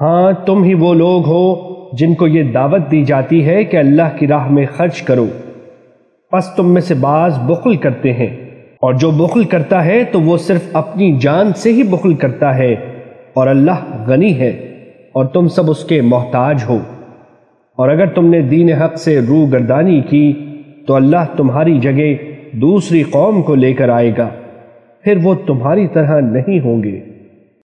ہاں تم ہی وہ لوگ ہو جن کو یہ دعوت دی جاتی ہے کہ اللہ کی راہ میں خرچ کرو۔ پس تم میں سے بعض بخل کرتے ہیں۔ اور جو بخل کرتا ہے تو وہ صرف اپنی جان سے ہی بخل کرتا ہے۔ اور اللہ غنی ہے اور تم سب اس کے محتاج ہو۔ اور اگر تم نے دین حق سے روح گردانی کی تو اللہ تمہاری جگہ دوسری قوم کو لے کر آئے گا۔ پھر وہ تمہاری طرح نہیں ہوں گے۔